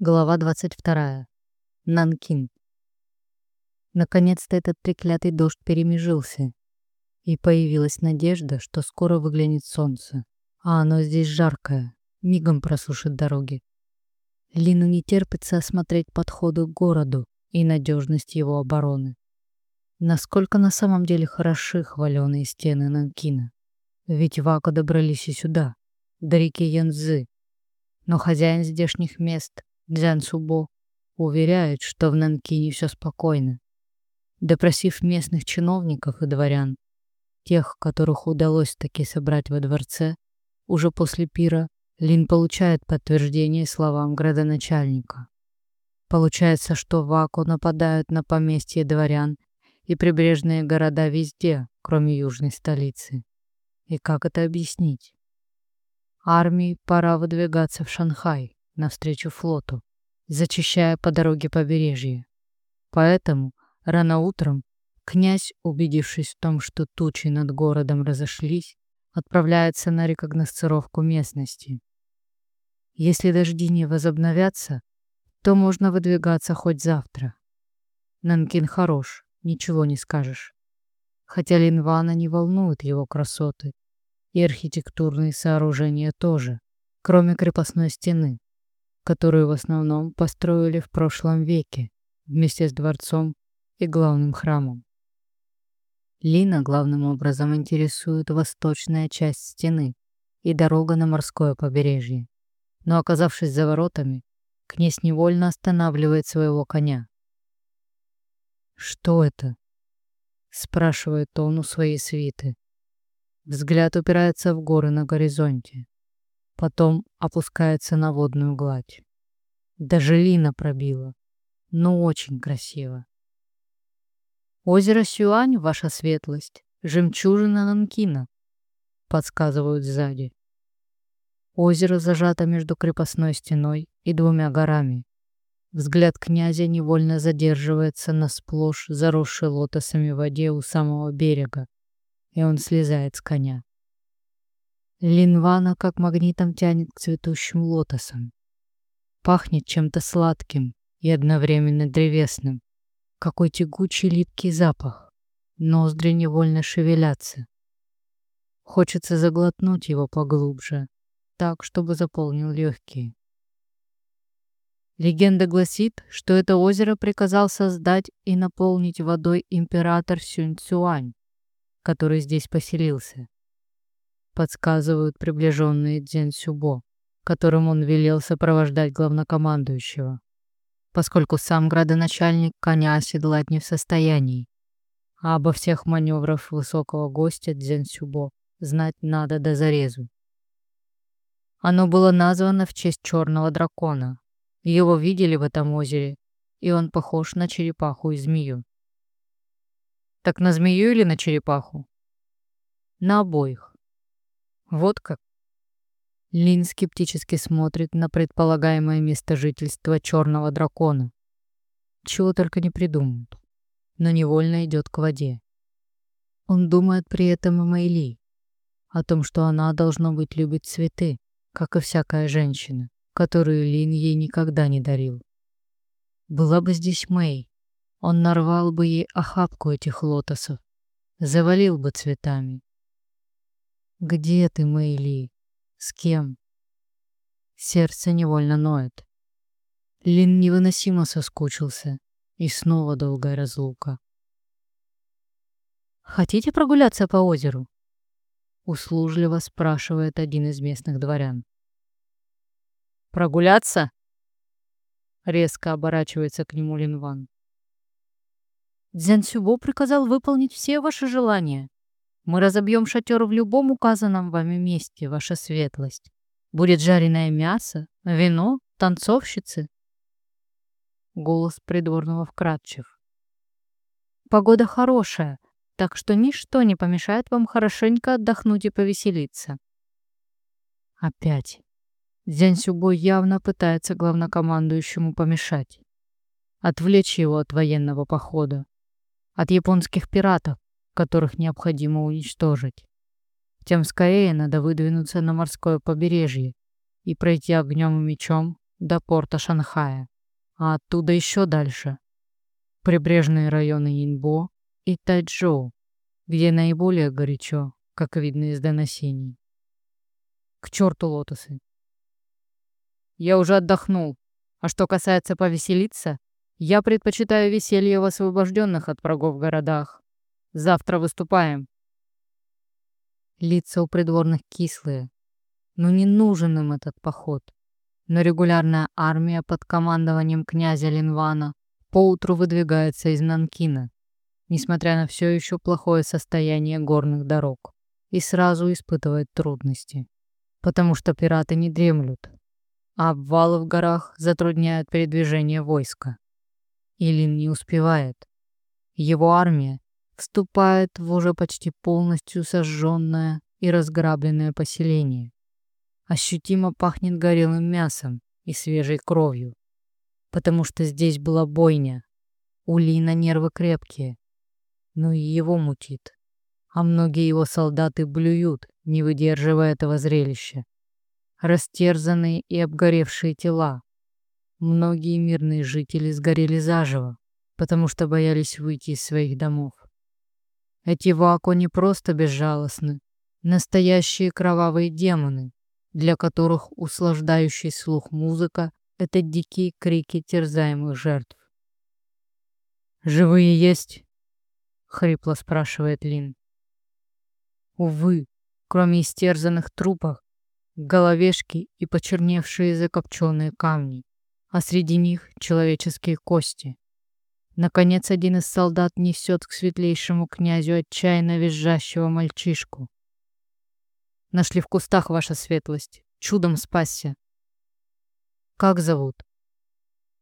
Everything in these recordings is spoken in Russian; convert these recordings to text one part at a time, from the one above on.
Глава 22. Нанкин. Наконец-то этот треклятый дождь перемежился, и появилась надежда, что скоро выглянет солнце, а оно здесь жаркое, мигом просушит дороги. Лину не терпится осмотреть подходы к городу и надежность его обороны. Насколько на самом деле хороши хваленые стены Нанкина. Ведь Вако добрались и сюда, до реки Янзы. Но хозяин здешних мест Дзян Субо уверяет, что в Нанкине все спокойно. Допросив местных чиновников и дворян, тех, которых удалось таки собрать во дворце, уже после пира Лин получает подтверждение словам градоначальника. Получается, что Ваку нападают на поместье дворян и прибрежные города везде, кроме южной столицы. И как это объяснить? Армии пора выдвигаться в Шанхай навстречу флоту, зачищая по дороге побережье. Поэтому рано утром князь, убедившись в том, что тучи над городом разошлись, отправляется на рекогносцировку местности. Если дожди не возобновятся, то можно выдвигаться хоть завтра. Нанкин хорош, ничего не скажешь. Хотя Линвана не волнуют его красоты, и архитектурные сооружения тоже, кроме крепостной стены, которую в основном построили в прошлом веке вместе с дворцом и главным храмом. Лина главным образом интересует восточная часть стены и дорога на морское побережье. Но оказавшись за воротами, князь невольно останавливает своего коня. «Что это?» — спрашивает он у своей свиты. Взгляд упирается в горы на горизонте потом опускается на водную гладь. Даже Лина пробила, но очень красиво. «Озеро Сюань, ваша светлость, жемчужина Нанкина», — подсказывают сзади. Озеро зажато между крепостной стеной и двумя горами. Взгляд князя невольно задерживается на сплошь заросшей лотосами воде у самого берега, и он слезает с коня. Линвана как магнитом тянет к цветущим лотосам. Пахнет чем-то сладким и одновременно древесным. Какой тягучий липкий запах. Ноздри невольно шевелятся. Хочется заглотнуть его поглубже, так, чтобы заполнил легкие. Легенда гласит, что это озеро приказал создать и наполнить водой император Сюнь Цюань, который здесь поселился подсказывают приближенные Дзен Сюбо, которым он велел сопровождать главнокомандующего, поскольку сам градоначальник коня оседлать не в состоянии, а обо всех маневрах высокого гостя Дзен Сюбо знать надо до зарезу. Оно было названо в честь черного дракона. Его видели в этом озере, и он похож на черепаху и змею. Так на змею или на черепаху? На обоих. Вот как. Лин скептически смотрит на предполагаемое место жительства черного дракона. Чего только не придумают. Но невольно идет к воде. Он думает при этом о Мэйли, о том, что она, должно быть, любит цветы, как и всякая женщина, которую Лин ей никогда не дарил. Была бы здесь Мэй, он нарвал бы ей охапку этих лотосов, завалил бы цветами, где ты, Мэйли? С кем? Сердце невольно ноет. Лин невыносимо соскучился. И снова долгая разлука. «Хотите прогуляться по озеру?» Услужливо спрашивает один из местных дворян. «Прогуляться?» Резко оборачивается к нему Линван. Дзян Сюбо приказал выполнить все ваши желания. Мы разобьем шатер в любом указанном вами месте, ваша светлость. Будет жареное мясо, вино, танцовщицы. Голос придворного вкрадчив. Погода хорошая, так что ничто не помешает вам хорошенько отдохнуть и повеселиться. Опять. Дзянь Сюбой явно пытается главнокомандующему помешать. Отвлечь его от военного похода. От японских пиратов, которых необходимо уничтожить. Тем скорее надо выдвинуться на морское побережье и пройти огнем и мечом до порта Шанхая, а оттуда еще дальше. Прибрежные районы Инбо и Тайчжоу, где наиболее горячо, как видно из доносений. К черту лотосы. Я уже отдохнул. А что касается повеселиться, я предпочитаю веселье в освобожденных от врагов городах. Завтра выступаем. Лица у придворных кислые. Но не нужен им этот поход. Но регулярная армия под командованием князя Линвана поутру выдвигается из Нанкина, несмотря на все еще плохое состояние горных дорог, и сразу испытывает трудности, потому что пираты не дремлют, а обвалы в горах затрудняют передвижение войска. Илин не успевает. Его армия вступает в уже почти полностью сожженное и разграбленное поселение. Ощутимо пахнет горелым мясом и свежей кровью, потому что здесь была бойня. У Лина нервы крепкие, но и его мутит, а многие его солдаты блюют, не выдерживая этого зрелища. Растерзанные и обгоревшие тела, Многие мирные жители сгорели заживо, потому что боялись выйти из своих домов. Эти вако не просто безжалостны, настоящие кровавые демоны, для которых услаждающий слух музыка — это дикие крики терзаемых жертв. «Живые есть?» — хрипло спрашивает Лин. Увы, кроме истерзанных трупов, головешки и почерневшие закопченные камни а среди них человеческие кости. Наконец, один из солдат несет к светлейшему князю отчаянно визжащего мальчишку. Нашли в кустах, ваша светлость. Чудом спасся. Как зовут?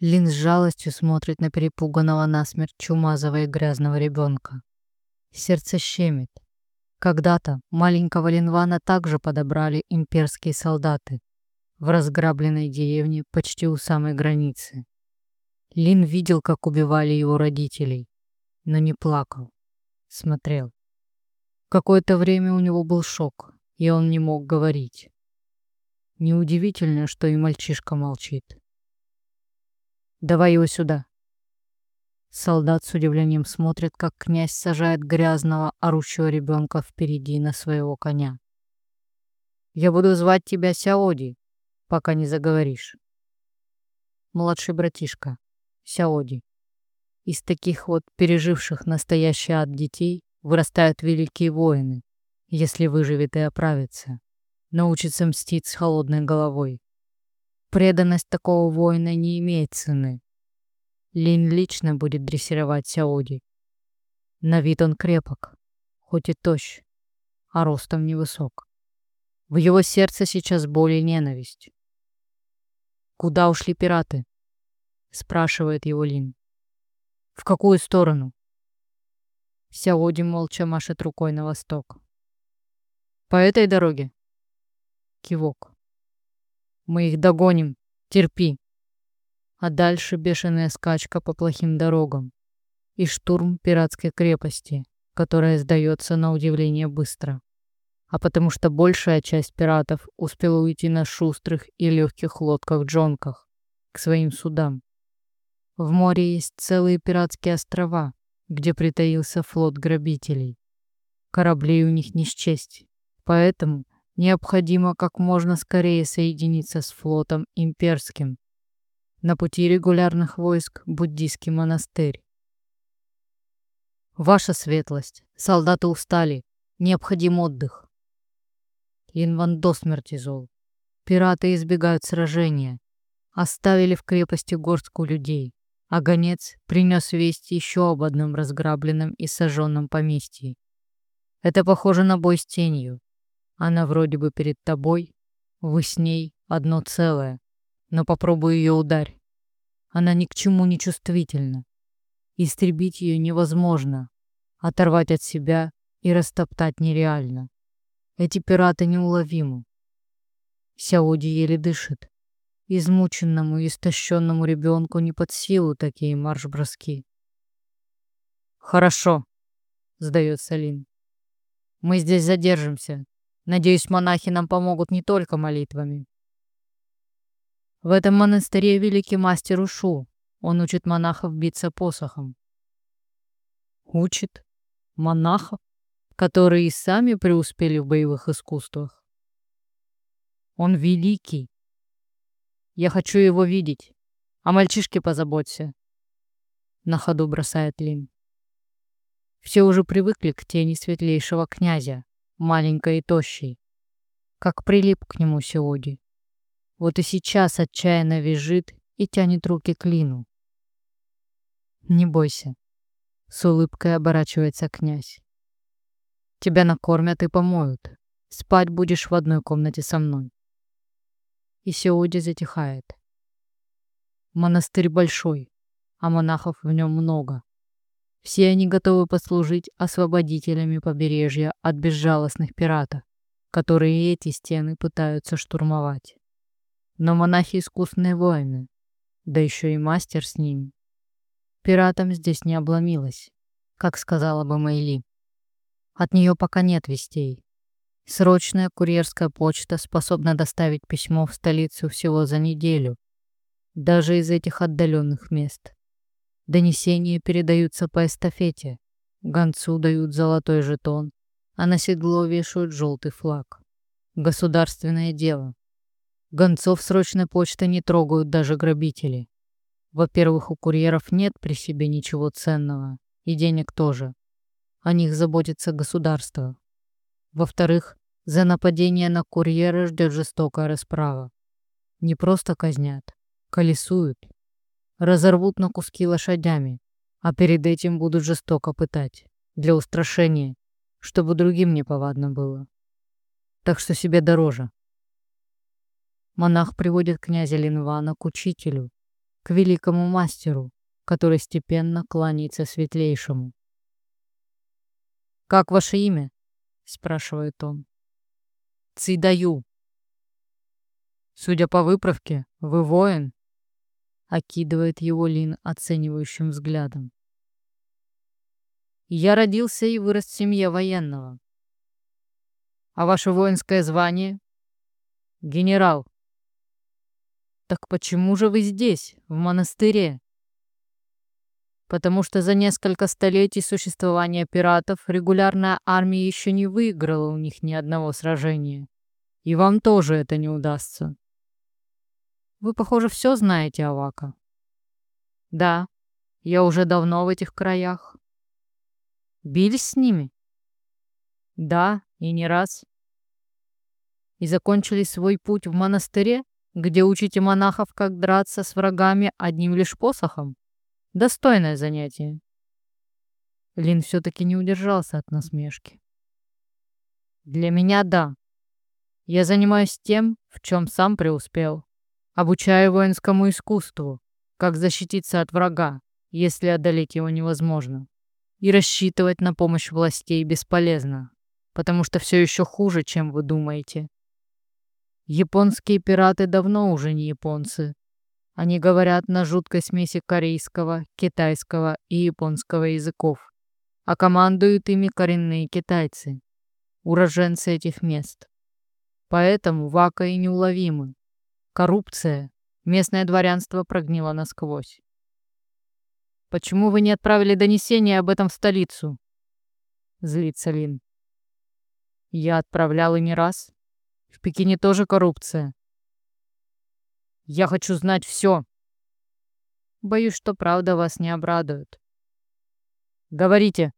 Лин с жалостью смотрит на перепуганного насмерть чумазого и грязного ребенка. Сердце щемит. Когда-то маленького Линвана также подобрали имперские солдаты в разграбленной деревне почти у самой границы. Лин видел, как убивали его родителей, но не плакал, смотрел. Какое-то время у него был шок, и он не мог говорить. Неудивительно, что и мальчишка молчит. «Давай его сюда». Солдат с удивлением смотрит, как князь сажает грязного, орущего ребенка впереди на своего коня. «Я буду звать тебя Сяоди», пока не заговоришь. Младший братишка, Сяоди. Из таких вот переживших настоящий ад детей вырастают великие воины, если выживет и оправится. Научится мстить с холодной головой. Преданность такого воина не имеет цены. Лин лично будет дрессировать Сяоди. На вид он крепок, хоть и тощ, а ростом невысок. В его сердце сейчас боль и ненависть. «Куда ушли пираты?» — спрашивает его Лин. «В какую сторону?» Сяоди молча машет рукой на восток. «По этой дороге?» Кивок. «Мы их догоним. Терпи». А дальше бешеная скачка по плохим дорогам и штурм пиратской крепости, которая сдается на удивление быстро а потому что большая часть пиратов успела уйти на шустрых и легких лодках-джонках к своим судам. В море есть целые пиратские острова, где притаился флот грабителей. Кораблей у них не счесть, поэтому необходимо как можно скорее соединиться с флотом имперским. На пути регулярных войск буддийский монастырь. Ваша светлость, солдаты устали, необходим отдых. Инван до смерти зол. Пираты избегают сражения. Оставили в крепости горстку людей, а гонец принес весть еще об одном разграбленном и сожженном поместье. Это похоже на бой с тенью. Она вроде бы перед тобой, вы с ней одно целое, но попробуй ее ударь. Она ни к чему не чувствительна. Истребить ее невозможно, оторвать от себя и растоптать нереально. Эти пираты неуловимы. Сяоди еле дышит. Измученному истощенному ребенку не под силу такие марш-броски. «Хорошо», — сдается Лин. «Мы здесь задержимся. Надеюсь, монахи нам помогут не только молитвами». В этом монастыре великий мастер Ушу. Он учит монахов биться посохом. Учит монахов, которые и сами преуспели в боевых искусствах. Он великий. Я хочу его видеть. А мальчишке позаботься. На ходу бросает Лин. Все уже привыкли к тени светлейшего князя, маленькой и тощей. Как прилип к нему сегодня. Вот и сейчас отчаянно визжит и тянет руки к Лину. «Не бойся», — с улыбкой оборачивается князь. «Тебя накормят и помоют. Спать будешь в одной комнате со мной». И Сеуди затихает. Монастырь большой, а монахов в нем много. Все они готовы послужить освободителями побережья от безжалостных пиратов, которые эти стены пытаются штурмовать. Но монахи искусные воины, да еще и мастер с ними. Пиратам здесь не обломилось, как сказала бы Мэйли. От нее пока нет вестей. Срочная курьерская почта способна доставить письмо в столицу всего за неделю, даже из этих отдаленных мест. Донесения передаются по эстафете. Гонцу дают золотой жетон, а на седло вешают желтый флаг. Государственное дело. Гонцов срочной почты не трогают даже грабители. Во-первых, у курьеров нет при себе ничего ценного, и денег тоже. О них заботится государство. Во-вторых, за нападение на курьера ждет жестокая расправа. Не просто казнят, колесуют, разорвут на куски лошадями, а перед этим будут жестоко пытать, для устрашения, чтобы другим не повадно было. Так что себе дороже. Монах приводит князя Линвана к учителю, к великому мастеру, который степенно кланяется светлейшему. «Как ваше имя?» — спрашивает он. «Цидаю». «Судя по выправке, вы воин?» окидывает его Лин оценивающим взглядом. Я родился и вырос в семье военного. А ваше воинское звание? Генерал. Так почему же вы здесь, в монастыре? Потому что за несколько столетий существования пиратов регулярная армия еще не выиграла у них ни одного сражения. И вам тоже это не удастся. Вы, похоже, все знаете, Авака. Да, я уже давно в этих краях. Бились с ними? Да, и не раз. И закончили свой путь в монастыре, где учите монахов, как драться с врагами одним лишь посохом? Достойное занятие. Лин все-таки не удержался от насмешки. Для меня да. Я занимаюсь тем, в чем сам преуспел. Обучаю воинскому искусству, как защититься от врага, если одолеть его невозможно. И рассчитывать на помощь властей бесполезно, потому что все еще хуже, чем вы думаете. Японские пираты давно уже не японцы. Они говорят на жуткой смеси корейского, китайского и японского языков, а командуют ими коренные китайцы, уроженцы этих мест. Поэтому вака и неуловимы. Коррупция. Местное дворянство прогнило насквозь. «Почему вы не отправили донесение об этом в столицу?» Злится Лин. «Я отправлял и не раз. В Пекине тоже коррупция. Я хочу знать все. Боюсь, что правда вас не обрадует. Говорите.